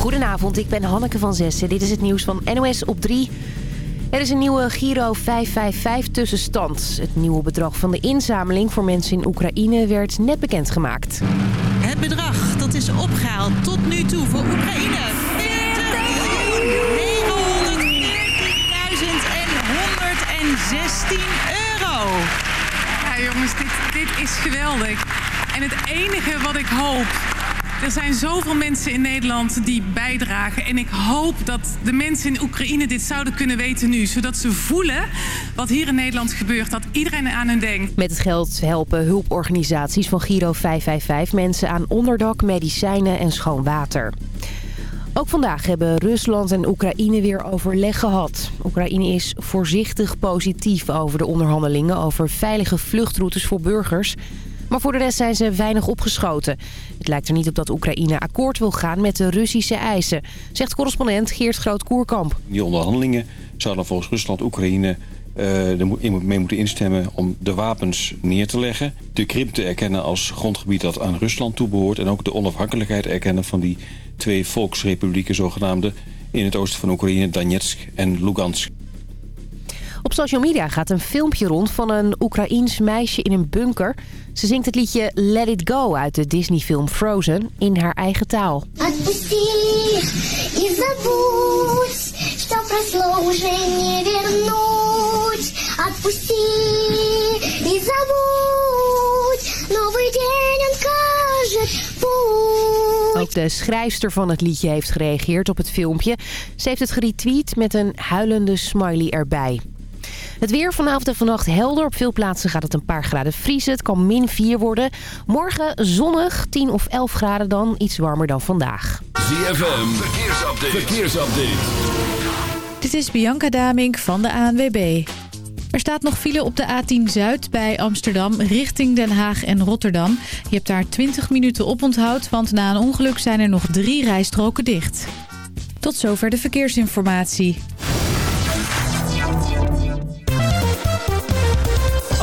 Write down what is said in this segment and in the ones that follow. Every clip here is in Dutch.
Goedenavond, ik ben Hanneke van Zessen. Dit is het nieuws van NOS op 3. Er is een nieuwe Giro 555 tussenstand. Het nieuwe bedrag van de inzameling voor mensen in Oekraïne werd net bekendgemaakt. Het bedrag dat is opgehaald tot nu toe voor Oekraïne. 40.914.116 euro. Ja jongens, dit, dit is geweldig. En het enige wat ik hoop er zijn zoveel mensen in Nederland die bijdragen. En ik hoop dat de mensen in Oekraïne dit zouden kunnen weten nu. Zodat ze voelen wat hier in Nederland gebeurt. Dat iedereen aan hen denkt. Met het geld helpen hulporganisaties van Giro 555 mensen aan onderdak, medicijnen en schoon water. Ook vandaag hebben Rusland en Oekraïne weer overleg gehad. Oekraïne is voorzichtig positief over de onderhandelingen over veilige vluchtroutes voor burgers... Maar voor de rest zijn ze weinig opgeschoten. Het lijkt er niet op dat Oekraïne akkoord wil gaan met de Russische eisen, zegt correspondent Geert Groot-Koerkamp. Die onderhandelingen zouden volgens Rusland Oekraïne uh, mee moeten instemmen om de wapens neer te leggen. De Krim te erkennen als grondgebied dat aan Rusland toebehoort... en ook de onafhankelijkheid erkennen van die twee volksrepublieken zogenaamde... in het oosten van Oekraïne, Donetsk en Lugansk. Op social media gaat een filmpje rond van een Oekraïens meisje in een bunker. Ze zingt het liedje Let It Go uit de Disney-film Frozen in haar eigen taal. Ook de schrijfster van het liedje heeft gereageerd op het filmpje. Ze heeft het geretweet met een huilende smiley erbij. Het weer vanavond en vannacht helder. Op veel plaatsen gaat het een paar graden vriezen. Het kan min 4 worden. Morgen zonnig, 10 of 11 graden dan. Iets warmer dan vandaag. ZFM, verkeersupdate. verkeersupdate. Dit is Bianca Damink van de ANWB. Er staat nog file op de A10 Zuid bij Amsterdam richting Den Haag en Rotterdam. Je hebt daar 20 minuten op onthoud, want na een ongeluk zijn er nog drie rijstroken dicht. Tot zover de verkeersinformatie.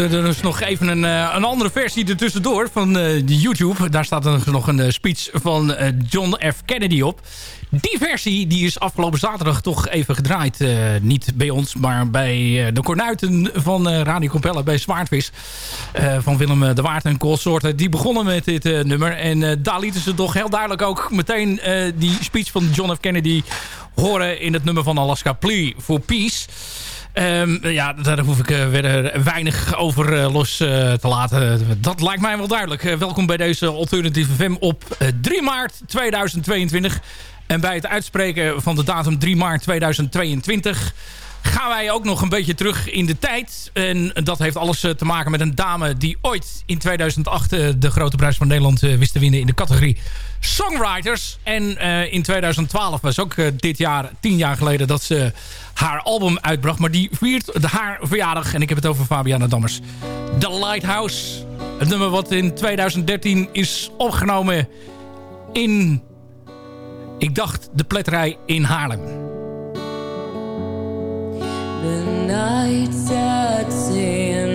Er dus nog even een, eh, een andere versie ertussendoor van eh, de YouTube. Daar staat er nog een eh, speech van John F. Kennedy op. Die versie die is afgelopen zaterdag toch even gedraaid. niet bij ons, maar bij de kornuiten van Radio Compella bij Zwaardvis. van Willem de Waard en consorten. Die begonnen met dit nummer. En daar lieten ze toch heel duidelijk ook meteen die speech van John F. Kennedy horen in het nummer van Alaska Plea for Peace. Ehm, ja, daar hoef ik uh, verder weinig over uh, los uh, te laten. Dat lijkt mij wel duidelijk. welkom bij deze Alternative FM op 3 maart 2022. En bij het uitspreken van de datum 3 maart 2022 gaan wij ook nog een beetje terug in de tijd. En dat heeft alles te maken met een dame die ooit in 2008 de Grote Prijs van Nederland wist te winnen in de categorie Songwriters. En uh, in 2012 was ook uh, dit jaar, tien jaar geleden, dat ze haar album uitbracht. Maar die viert haar verjaardag. En ik heb het over Fabiana Dammers. The Lighthouse. Het nummer wat in 2013 is opgenomen in... Ik dacht de pletterij in Haarlem. The night's at ten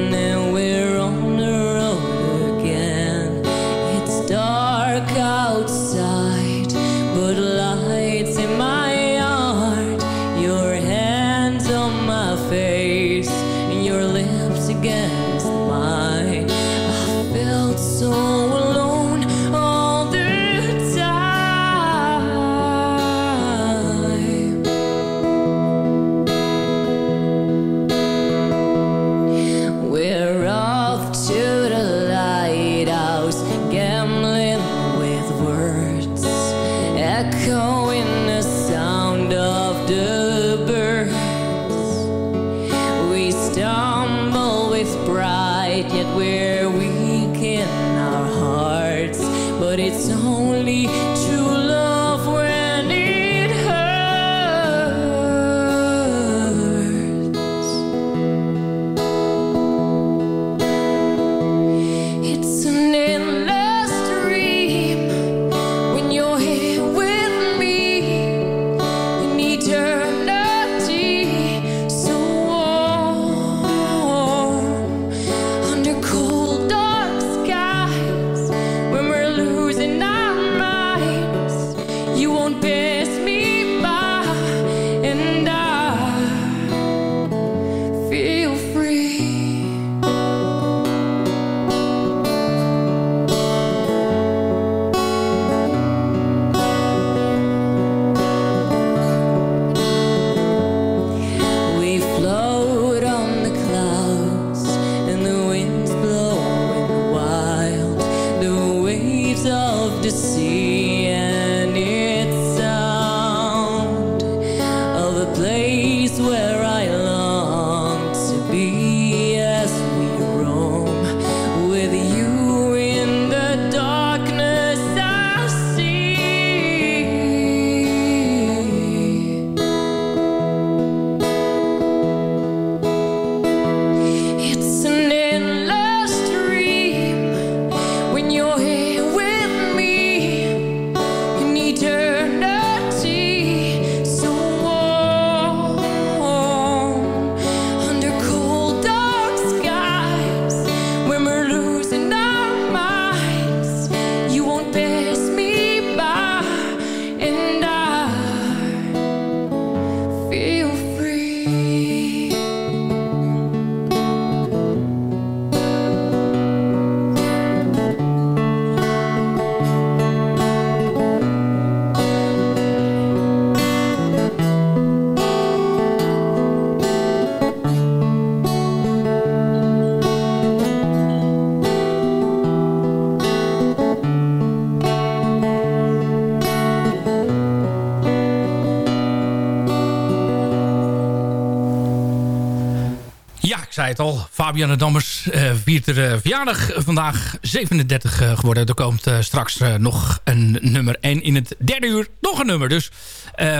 het al. Fabiana Dammers uh, viert er uh, verjaardag vandaag 37 uh, geworden. Er komt straks nog een nummer. En in het derde uur nog een nummer. Dus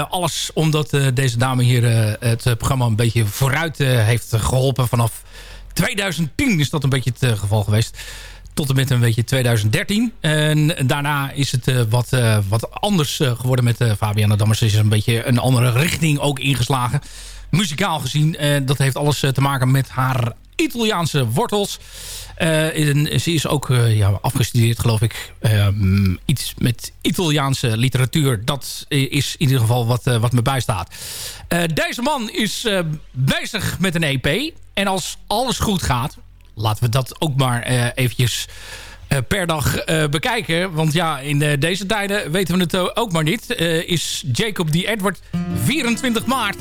alles omdat deze dame hier het programma een beetje vooruit heeft geholpen. Vanaf 2010 is dat een beetje het geval geweest. Tot en met een beetje 2013. En daarna is het wat, wat anders geworden met Fabiana Dammers. Is een beetje een andere richting ook ingeslagen muzikaal gezien. Uh, dat heeft alles eh, te maken met haar Italiaanse wortels. In, ze is ook ja, afgestudeerd, geloof ik. Iets met Italiaanse literatuur. Dat is in ieder geval wat, wat me bijstaat. deze man is bezig met een EP. En als alles goed gaat... laten we dat ook maar eventjes per dag bekijken. Want ja, in deze tijden weten we het ook maar niet. is Jacob D. Edward 24 maart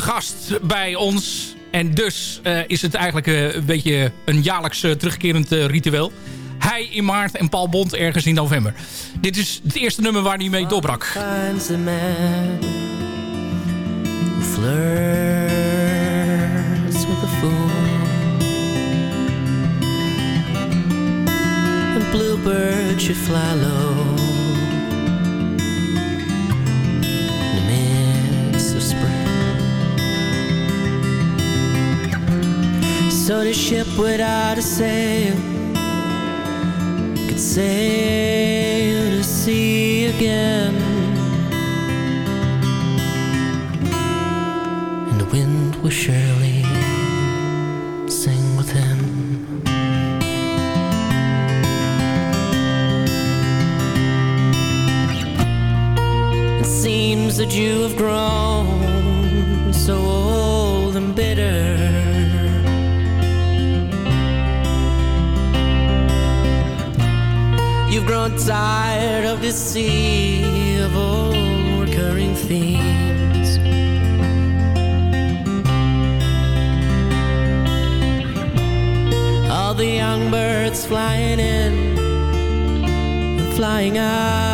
gast bij ons. En dus uh, is het eigenlijk uh, een beetje een jaarlijks uh, terugkerend ritueel. Hij in maart en Paul Bond ergens in november. Dit is het eerste nummer waar hij mee doorbrak. Fly low So the ship without a sail Could sail to sea again. And the wind will surely sing with him. It seems that you have grown so old You've tired of this sea of old recurring themes. All the young birds flying in and flying out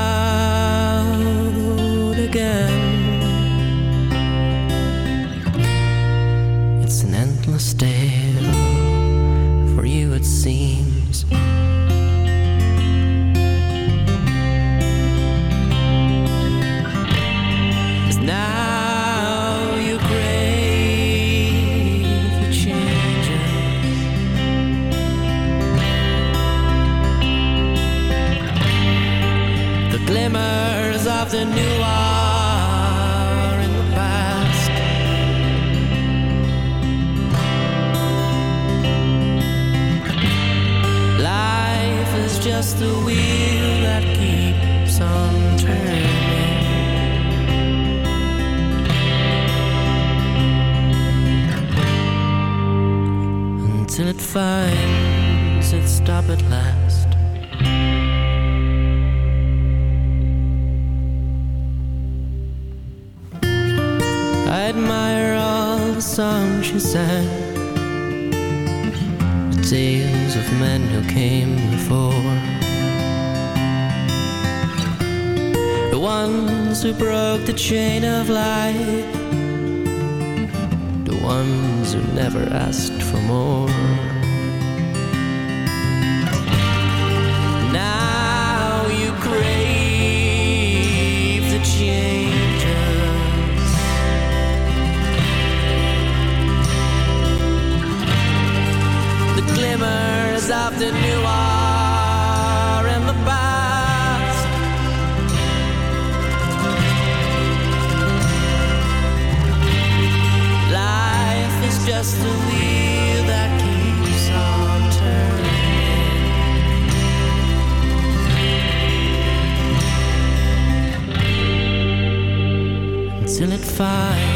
finds its stop at last. I admire all the songs she sang, the tales of men who came before, the ones who broke the chain of life the ones who never asked for more. Glimmers of the new are in the past. Life is just a wheel that keeps on turning until it finds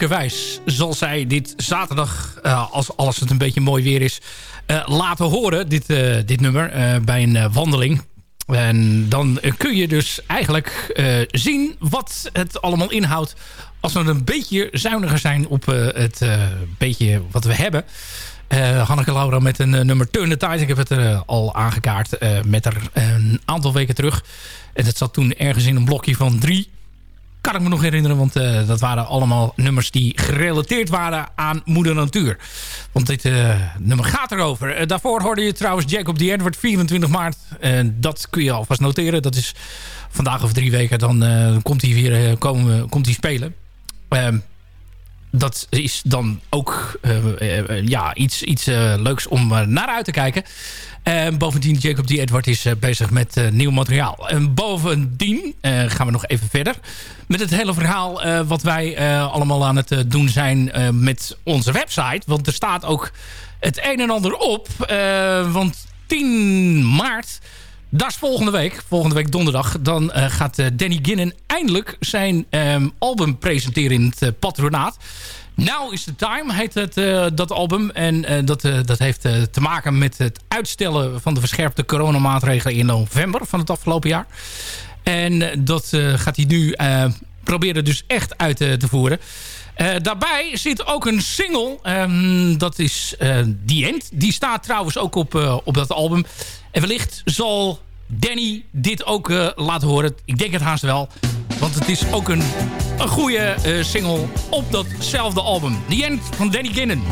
Mogelijkerwijs zal zij dit zaterdag, eh, als alles het een beetje mooi weer is... eh, laten horen, dit, eh, dit nummer, bij een wandeling. En dan kun je dus eigenlijk zien wat het allemaal inhoudt... als we een beetje zuiniger zijn op het beetje wat we hebben... Eh, Hanneke Laura met een nummer Turn the Tide. Ik heb het eh, al aangekaart met er een aantal weken terug. En dat zat toen ergens in een blokje van drie. Kan ik me nog herinneren, want eh, dat waren allemaal nummers die gerelateerd waren aan moeder natuur. Want dit eh, nummer gaat erover. Eh, daarvoor hoorde je trouwens Jacob the Edward 24 maart. En dat kun je alvast noteren. Dat is vandaag of drie weken. Dan komt hij weer komen, komt hij spelen. Dat is dan ook eh, eh, ja, iets, iets eh, leuks om naar uit te kijken. En bovendien, Jacob D. Edward is bezig met nieuw materiaal. En bovendien gaan we nog even verder met het hele verhaal wat wij allemaal aan het doen zijn met onze website. Want er staat ook het een en ander op. Want 10 maart, dat is volgende week, volgende week donderdag... dan eh, gaat eh, Danny Ginnen eindelijk zijn ehm, album presenteren in het eh, patronaat. Now is the Time heet het, dat album. En dat, dat heeft te maken met het uitstellen van de verscherpte coronamaatregelen in november van het afgelopen jaar. En dat gaat hij nu proberen dus echt uit te voeren. Daarbij zit ook een single. ehm, dat is eh The End. Die staat trouwens ook op, op dat album. En wellicht zal Danny dit ook eh, laten horen. Ik denk het haast wel. Want het is ook een, een goede eh, single op datzelfde album. The End van Danny Ginnen.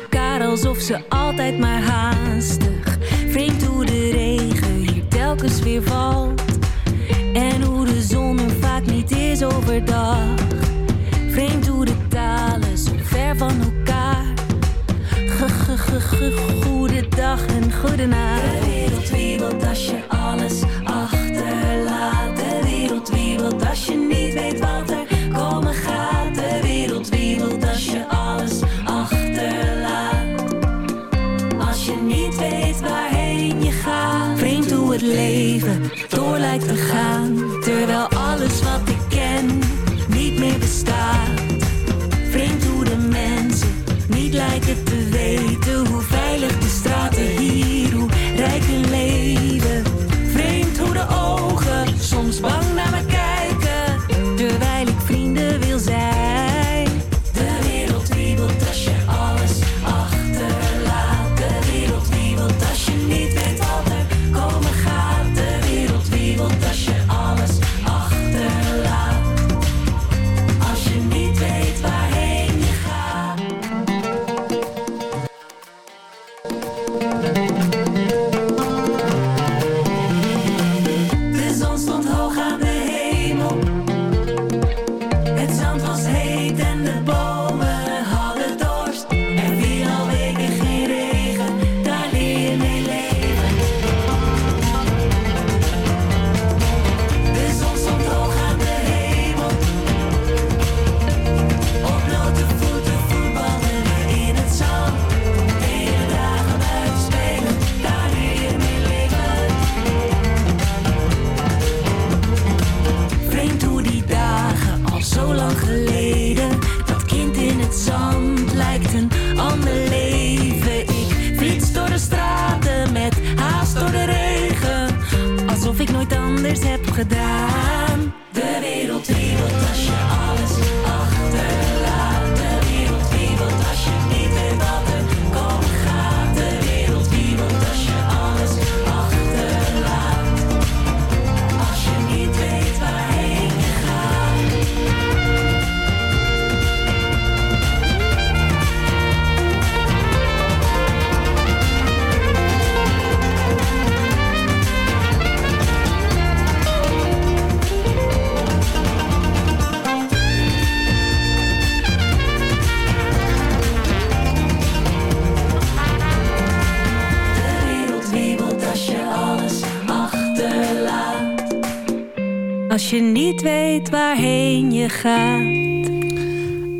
elkaar alsof ze altijd maar haastig. Vreemd hoe de regen hier telkens weer valt. En hoe de zon er vaak niet is overdag. Vreemd hoe de talen zo ver van elkaar. Goedendag en goedenaar. De wereld wiebelt als je alles te gaan. Terwijl gedaan.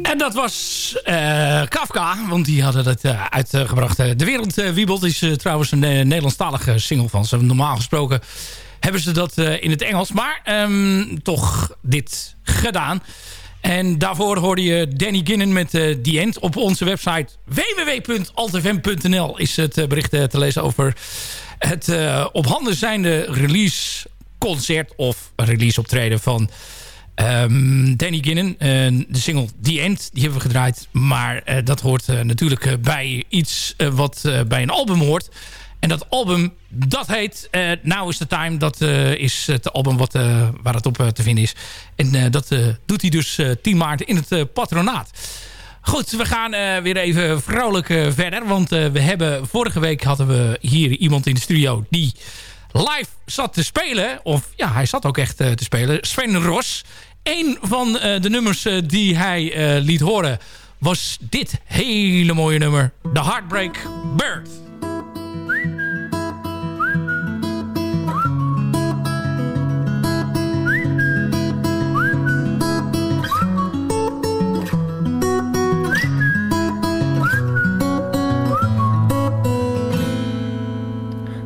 En dat was eh, Kafka, want die hadden dat eh, uitgebracht. Eh, De Wereld Wiebelt is trouwens een Nederlandstalige single van ze. Normaal gesproken hebben ze dat in het Engels, maar ehm, toch dit gedaan. En daarvoor hoorde je Danny Ginnen met uh, End. Op onze website www.altfm.nl is het bericht te lezen over het op handen zijnde release concert of release optreden van ehm, Danny Ginnon. de single The End, die hebben we gedraaid. Maar dat hoort natuurlijk bij iets wat bij een album hoort. En dat album, dat heet Now is the Time. Dat is het album wat, waar het op te vinden is. En dat doet hij dus 10 maart in het patronaat. Goed, we gaan weer even vrolijk verder. Want we hebben, vorige week hadden we hier iemand in de studio... die live zat te spelen. Of ja, hij zat ook echt te spelen. Sven Ros. Een van de nummers die hij liet horen... was dit hele mooie nummer. The Heartbreak Bird.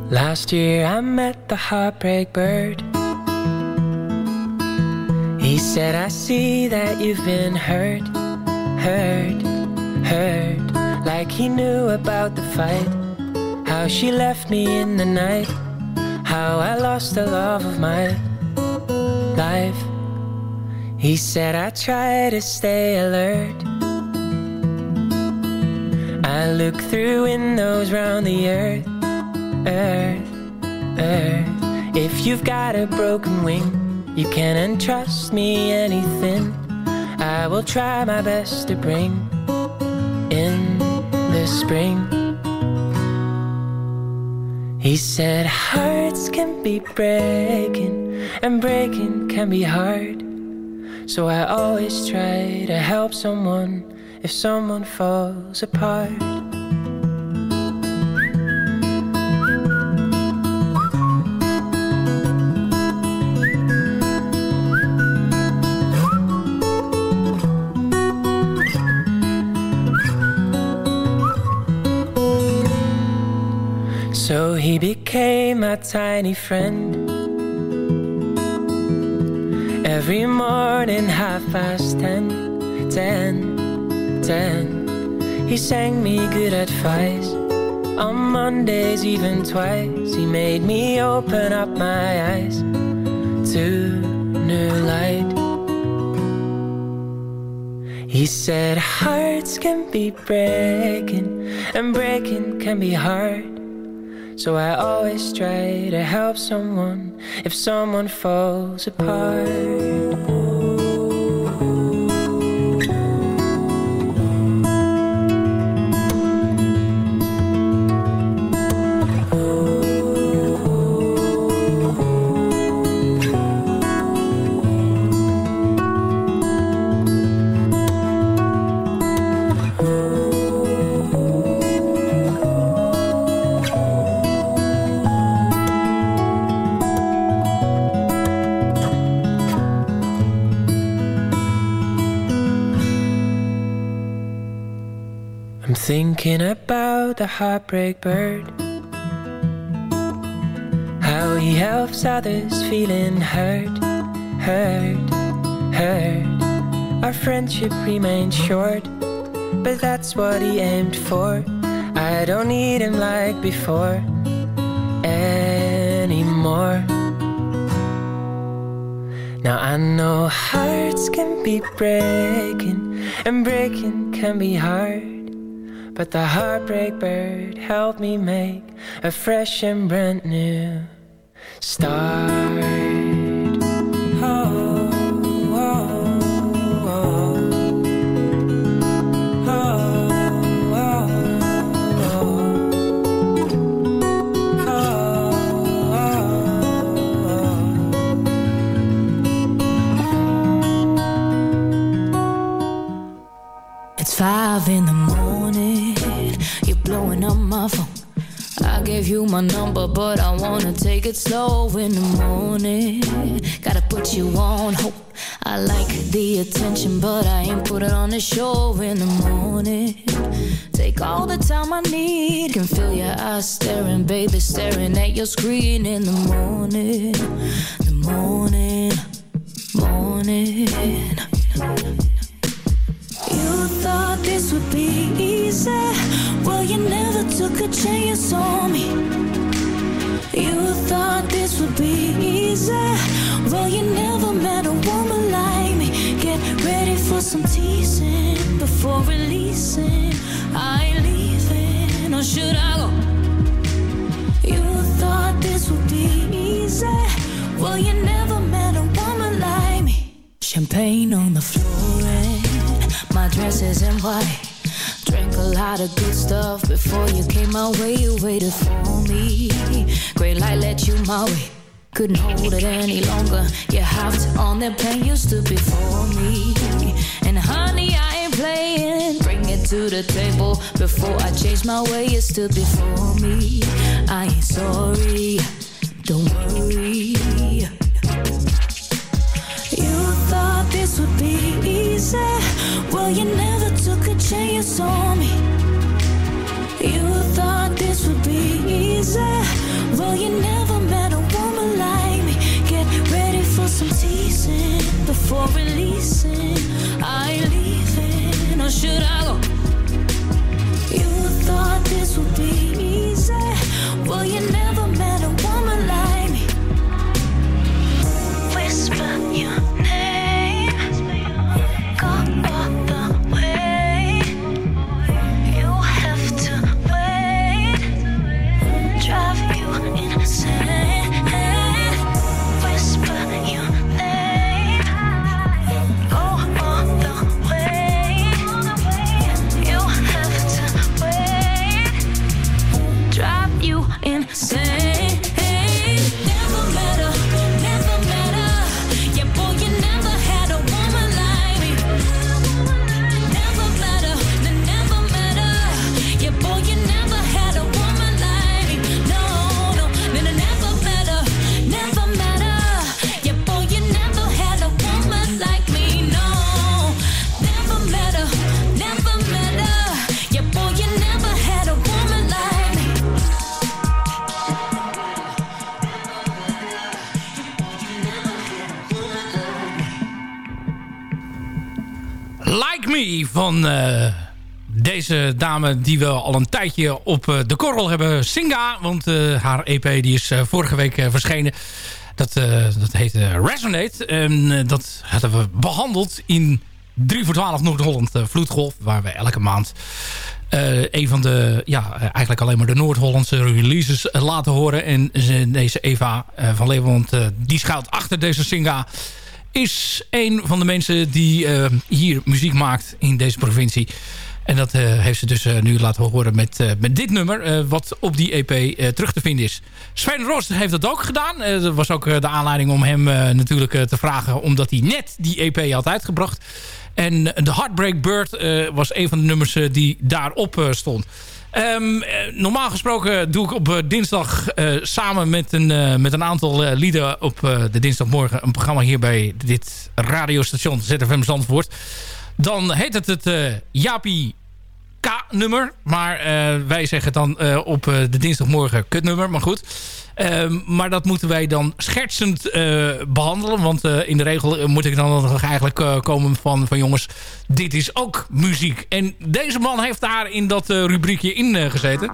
Last year I met the heartbreak bird. He said, I see that you've been hurt, hurt, hurt. Like he knew about the fight. How she left me in the night. How I lost the love of my life. He said, I try to stay alert. I look through windows round the earth earth, earth. If you've got a broken wing, you can entrust me anything. I will try my best to bring in the spring. He said, Hearts can be breaking, and breaking can be hard. So I always try to help someone if someone falls apart. He became my tiny friend. Every morning, half past ten, ten, ten. He sang me good advice. On Mondays, even twice, he made me open up my eyes to new light. He said, Hearts can be breaking, and breaking can be hard. So I always try to help someone if someone falls apart. The heartbreak bird. How he helps others feeling hurt, hurt, hurt. Our friendship remained short, but that's what he aimed for. I don't need him like before anymore. Now I know hearts can be breaking, and breaking can be hard. But the heartbreak bird helped me make a fresh and brand new start. I need. Can feel your eyes staring, baby, staring at your screen in the morning. The morning. Champagne on the floor, and my dress is in white. Drank a lot of good stuff before you came my way. You waited for me. Great light let you my way. Couldn't hold it any longer. You hopped on that plane, you stood before me. And honey, I ain't playing. Bring it to the table before I change my way. You stood before me. I ain't sorry. Don't worry. Would be easy. Well, you never took a chance on me. You thought this would be easy. Well, you never met a woman like me. Get ready for some teasing before releasing. Deze dame die we al een tijdje op eh, de korrel hebben. Singa, want eh, haar EP die is eh, vorige week verschenen. Dat, dat heet Resonate. En dat hadden we behandeld in 3 voor 12 Noord-Holland Vloedgolf. Waar we elke maand een van de, ja, eigenlijk alleen maar de Noord-Hollandse releases laten horen. En ze- deze Eva van Leeuwenland, eh, die schuilt achter deze Singa is een van de mensen die hier muziek maakt in deze provincie. En dat eh, heeft ze dus eh, nu laten horen met, eh, met dit nummer... wat op die EP terug te vinden is. Sven Rost heeft dat ook gedaan. Dat was ook de aanleiding om hem natuurlijk te vragen... omdat hij net die EP had uitgebracht. En de Heartbreak Bird was een van de nummers die daarop stond. Ehm, eh, normaal gesproken doe ik op dinsdag samen met een, met een aantal eh, lieden op de dinsdagmorgen een programma hier bij dit radiostation ZFM Zandvoort. Dan heet het het eh Jaapie K-nummer. Maar eh, wij zeggen dan eh, op eh, de dinsdagmorgen kutnummer. Maar goed. Ehm, maar dat moeten wij dan schertsend eh, behandelen. Want eh, in de regel eh, moet ik dan eigenlijk eh, komen van, van jongens, dit is ook muziek. En deze man heeft daar in dat eh, rubriekje in eh, gezeten.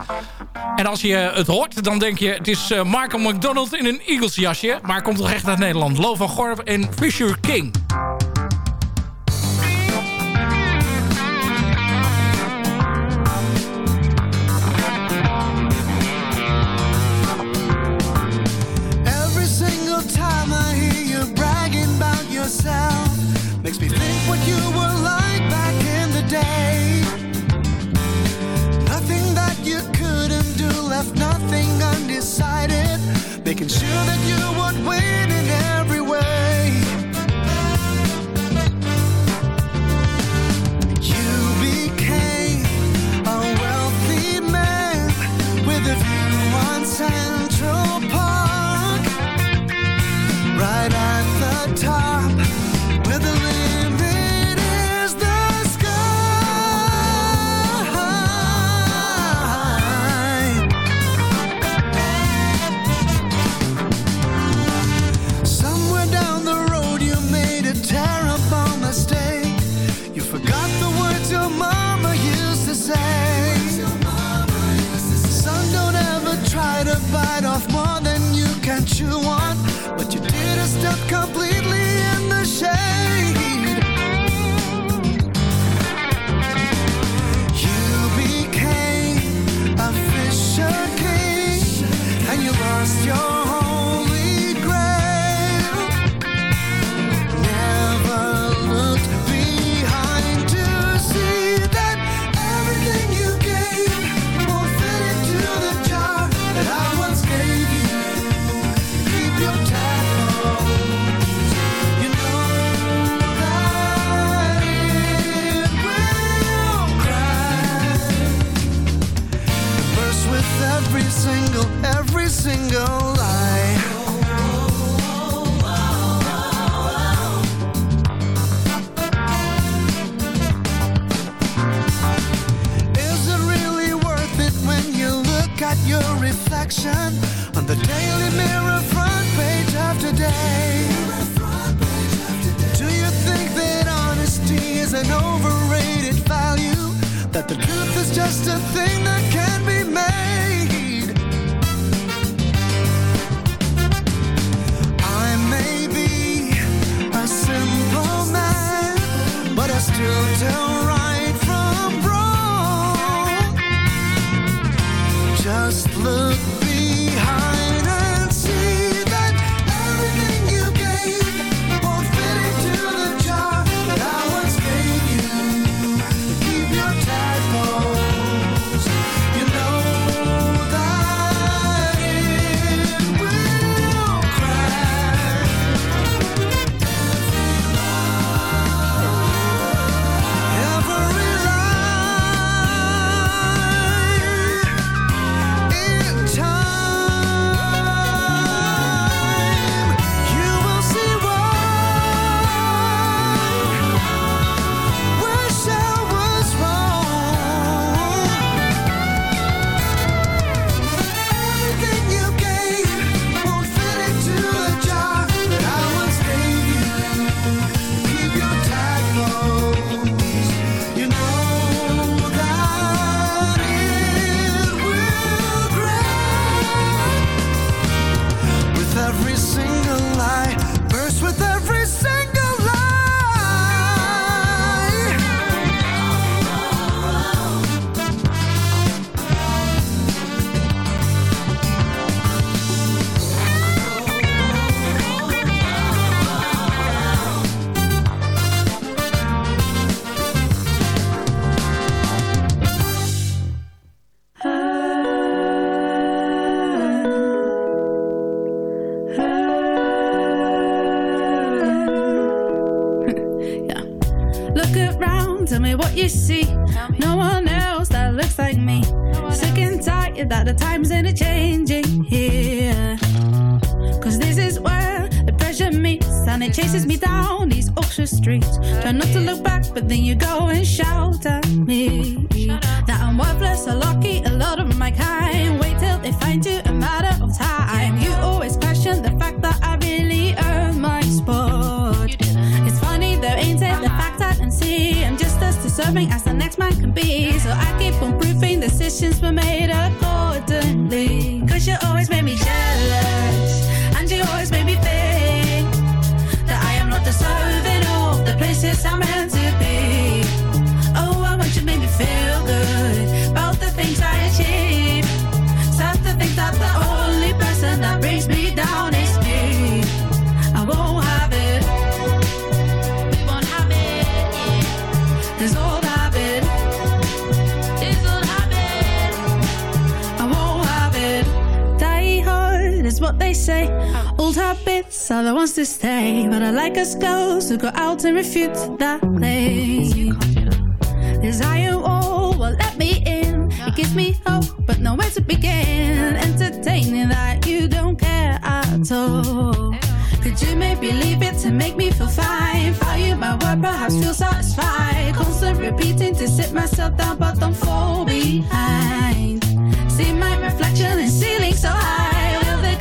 En als je het hoort, dan denk je, het is eh, Michael McDonald in een Eagles jasje. Maar komt toch echt uit Nederland. Lo van Gorp en Fisher King. Making sure that you would win single lie. Is it really worth it when you look at your reflection On the Daily Mirror front page of today? Do you think that honesty is an overrated value? That the truth is just a thing that can be made? Just look as as the next man can be. So I keep on proving decisions were made accordingly. Cause you always made me jealous, and you always made me they say. Old habits are the ones to stay. But I like us girls who go out and refute that claim. Desire wall will let me in. It gives me hope, but nowhere to begin. Entertaining that you don't care at all. Could you maybe leave it to make me feel fine? Value my word, perhaps feel satisfied. Constant repeating to sit myself down, but don't fall behind. See my reflection in ceiling so high.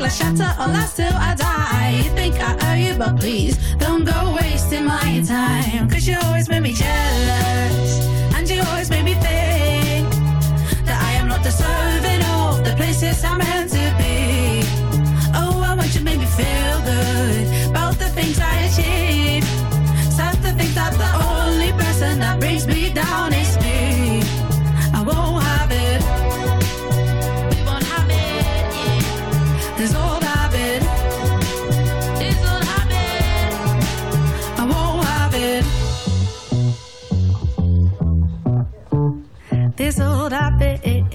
Glass shatter or last till I die? You think I owe you, but please don't go wasting my time. Cause you always made me jealous, and you always made me think that I am not deserving of the places I'm meant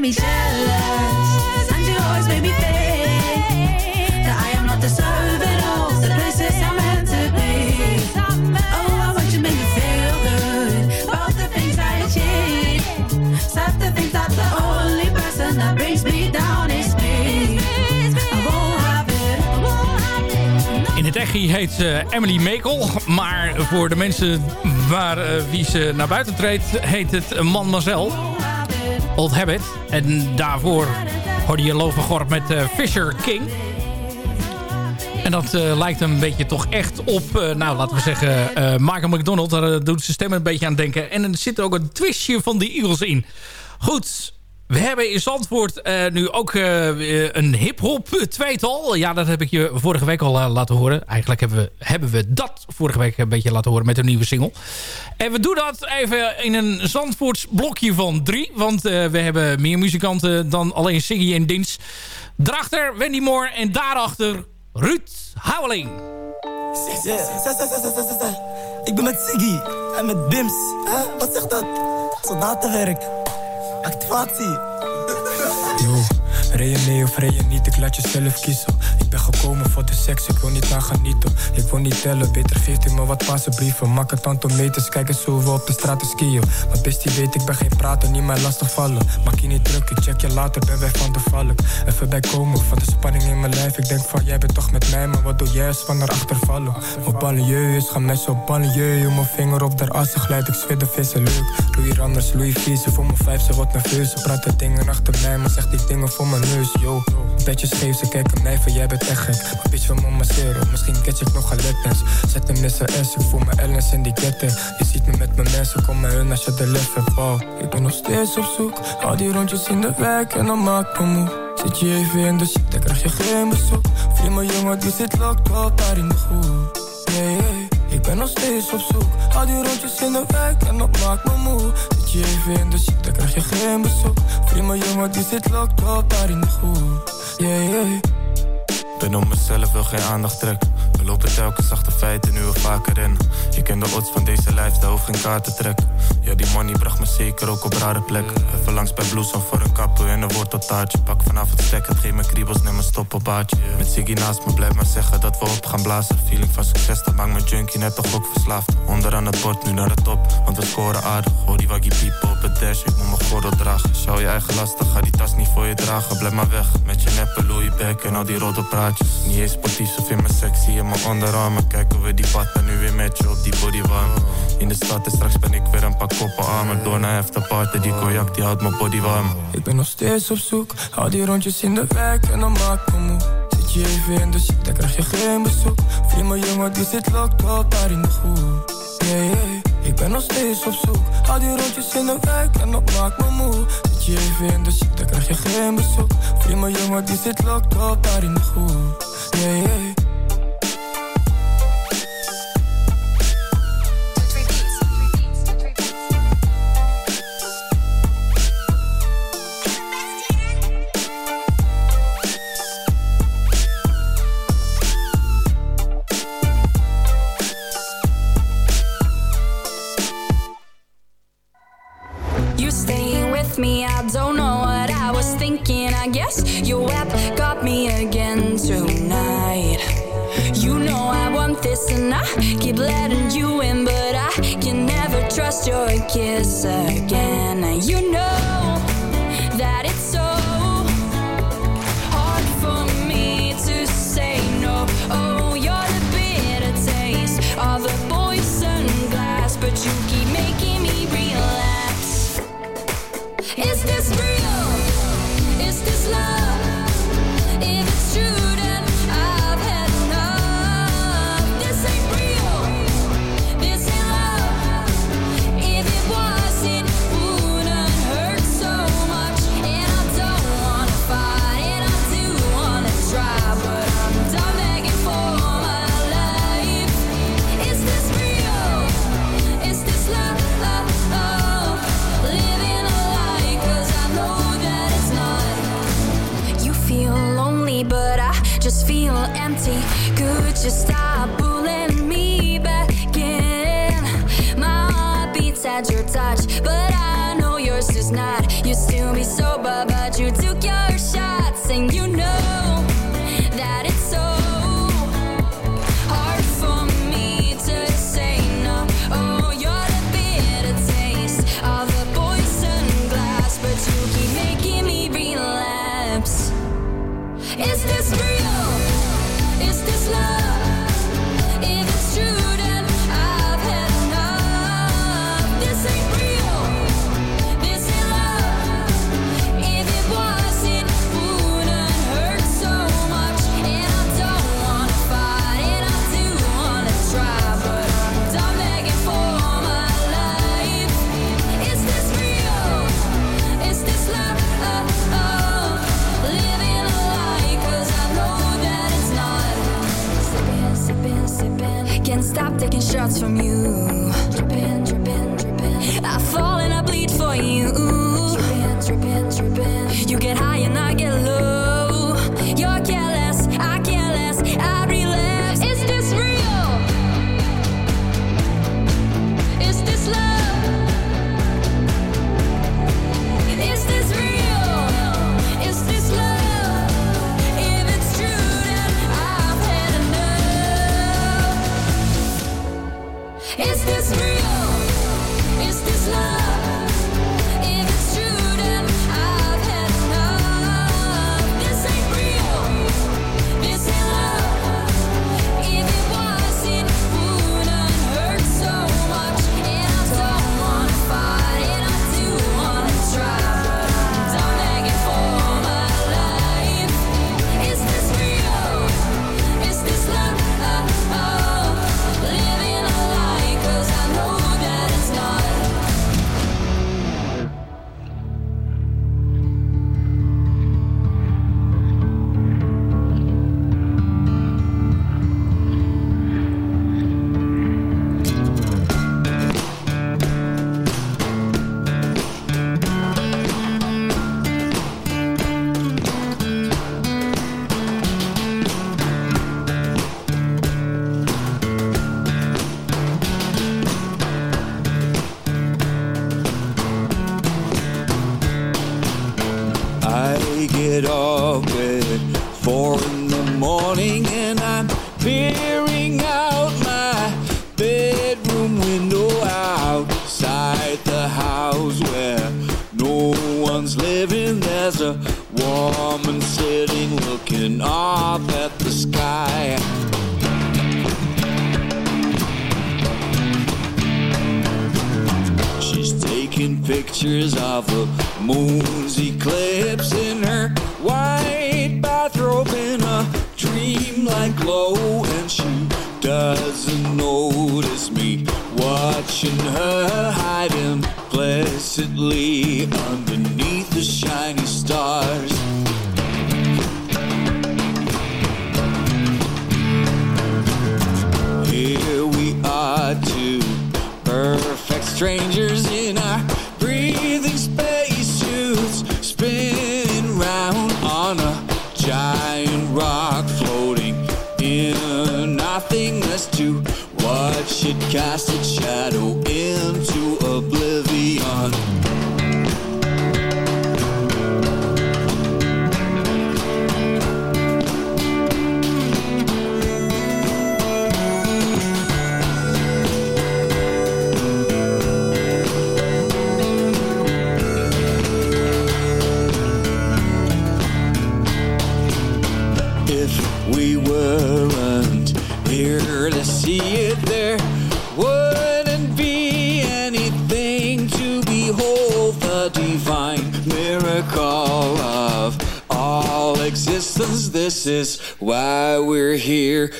made me jealous, always. Oh, person me down is In het echi heet ze Emily Mekel, maar voor de mensen waar eh, wie ze naar buiten treedt, heet het Man Mazel. Old Habit. En daarvoor hoorde je Gorp met eh, Fisher King. En dat eh, lijkt een beetje toch echt op, eh, nou laten we zeggen, Michael McDonald. Daar doet zijn stem een beetje aan denken. En er zit ook een twistje van de Eagles in. Goed, we hebben in Zandvoort eh, nu ook eh, een hip-hop tweetal. Ja, dat heb ik je vorige week al eh, laten horen. Eigenlijk hebben we, hebben we dat vorige week een beetje laten horen met een nieuwe single. En we doen dat even in een Zandvoorts blokje van drie. Want eh, we hebben meer muzikanten dan alleen Siggy en Dins. Daarachter Wendy Moore en daarachter Ruud Houweling. Ik ben met Siggy en met Bims. Wat zegt dat? Soldatenwerk. Activatie. Yo, rij je mee of je niet, ik laat je zelf kiezen. Ben gekomen voor de seks, ik wil niet aan genieten. Ik wil niet tellen, beter geeft u me wat passenbrieven. Maak het tantometers, kijken zo we op de straat te skiën. Maar best die weet, ik ben geen prater, niet mij lastig vallen. Maak je niet druk, ik check je later, ben wij van de valk. Even bijkomen van de spanning in mijn lijf. Ik denk van, jij bent toch met mij, maar wat doe jij als van erachter vallen? Op banlieue is, gaan mensen op banlieue. Mijn vinger op der assen glijdt, ik zweer de vissen leuk. Louis anders, Louis Vieze, voor mijn vijf, ze wordt nerveus. Ze praten dingen achter mij, maar zegt die dingen voor mijn neus, yo. Beetje scheef, ze kijken mij van, jij bent echt gek. Maar bitch wil me masseren, misschien catch ik nog een lapdance. Zet hem in zijn S, ik voel me Ellens in die ketting. Je ziet me met mijn mensen, kom maar hun als je de lef hebt, wow. Ik ben nog steeds op zoek, al die rondjes in de wijk en dan maak me moe. Zit je even in de shit, dan krijg je geen bezoek. Mijn jongen, die zit locked up daar in de groep. Yeah, yeah. Ik ben nog steeds op zoek, al die rondjes in de wijk en dat maakt me moe. Zit je even in de shit, dan krijg je geen bezoek. Mijn jongen, die zit locked up daar in de groep. Yeah, yeah. Ben op mezelf, wil geen aandacht trekken. Lopen telkens achter feiten, nu we vaker rennen. Je kent de odds van deze lifestyle, hoef geen kaart te trekken. Ja, die money bracht me zeker ook op rare plekken. Even langs bij Bloesem voor een kappen en een worteltaartje. Pak vanaf het stek, het geeft me kriebels, neem mijn stoppenbaardje. Met Siggy naast me, blijf maar zeggen dat we op gaan blazen. Feeling van succes, dat maakt mijn junkie net toch ook verslaafd. Onderaan het bord, nu naar de top, want we scoren aardig. Hoor die waggie piepen op het dash, ik moet mijn gordel dragen. Schouw je eigen lastig, ga die tas niet voor je dragen. Blijf maar weg, met je neppe Louis Beck en al die roddelpraatjes. Niet eens sportief, of vind me sexy in mijn onderarmen. Kijken we die patten nu weer met je op die bodywarm. In de stad en straks ben ik weer een paar koppen armer. Door naar party, die cognac die houdt mijn body warm. Ik ben nog steeds op zoek, al die rondjes in de wijk en dan maak me moe. Zit je even in de shit, dan krijg je geen bezoek. Vriend, mijn jongen, die zit locked up daar in de groep. Yeah, yeah. Ik ben nog steeds op zoek, al die rondjes in de wijk en dat maakt me moe. Zit je even in de shit, dan krijg je geen bezoek. Vriend, mijn jongen, die zit locked up daar in de groep. Yeah, yeah.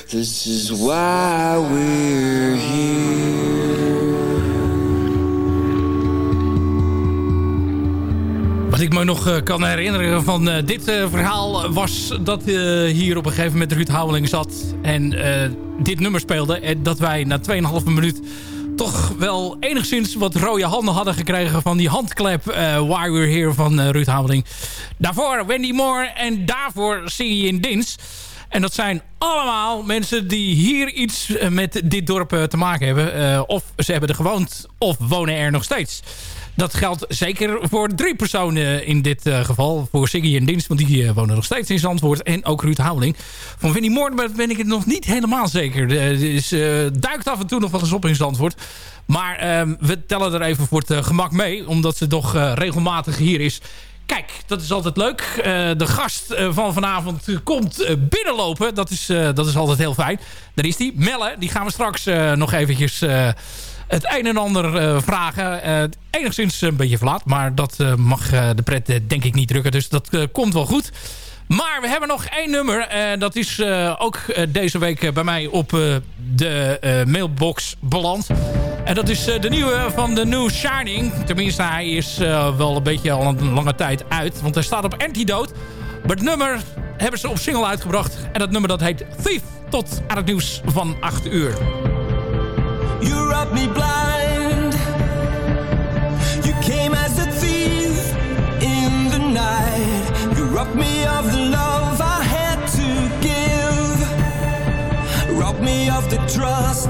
This is why we're here. Wat ik me nog eh, kan herinneren van eh, dit eh, verhaal was dat hier op een gegeven moment Ruud Houweling zat en dit nummer speelde. En dat wij na 2,5 minuut toch wel enigszins wat rode handen hadden gekregen van die handklep Why We're Here van Ruud Houweling. Daarvoor Wendy Moore en daarvoor zing je in Dins. En dat zijn allemaal mensen die hier iets eh, met dit dorp eh, te maken hebben. Eh, of ze hebben er gewoond of wonen er nog steeds. Dat geldt zeker voor drie personen in dit geval. Voor Siggy en Dienst, want die wonen nog steeds in Zandvoort. En ook Ruud Houweling. Van Winnie Moorn ben ik het nog niet helemaal zeker. Dus duikt af en toe nog wel eens op in Zandvoort. Maar ehm, we tellen er even voor het gemak mee. Omdat ze toch regelmatig hier is. Kijk, dat is altijd leuk. Eh, de gast eh, van vanavond komt eh, binnenlopen. Dat is, dat is altijd heel fijn. Daar is die. Melle, die gaan we straks nog eventjes... het een en ander vragen. Enigszins een beetje verlaat. Maar dat mag de pret denk ik niet drukken. Dus dat komt wel goed. Maar we hebben nog één nummer. En dat is eh, ook eh, deze week bij mij op de mailbox beland. En dat is de nieuwe van de New Shining. Tenminste, hij is wel een beetje al een lange tijd uit. Want hij staat op Antidote. Maar het nummer hebben ze op single uitgebracht. En dat nummer dat heet Thief. Tot aan het nieuws van 8 uur. You me blind. Rob me of the love I had to give. Rob me of the trust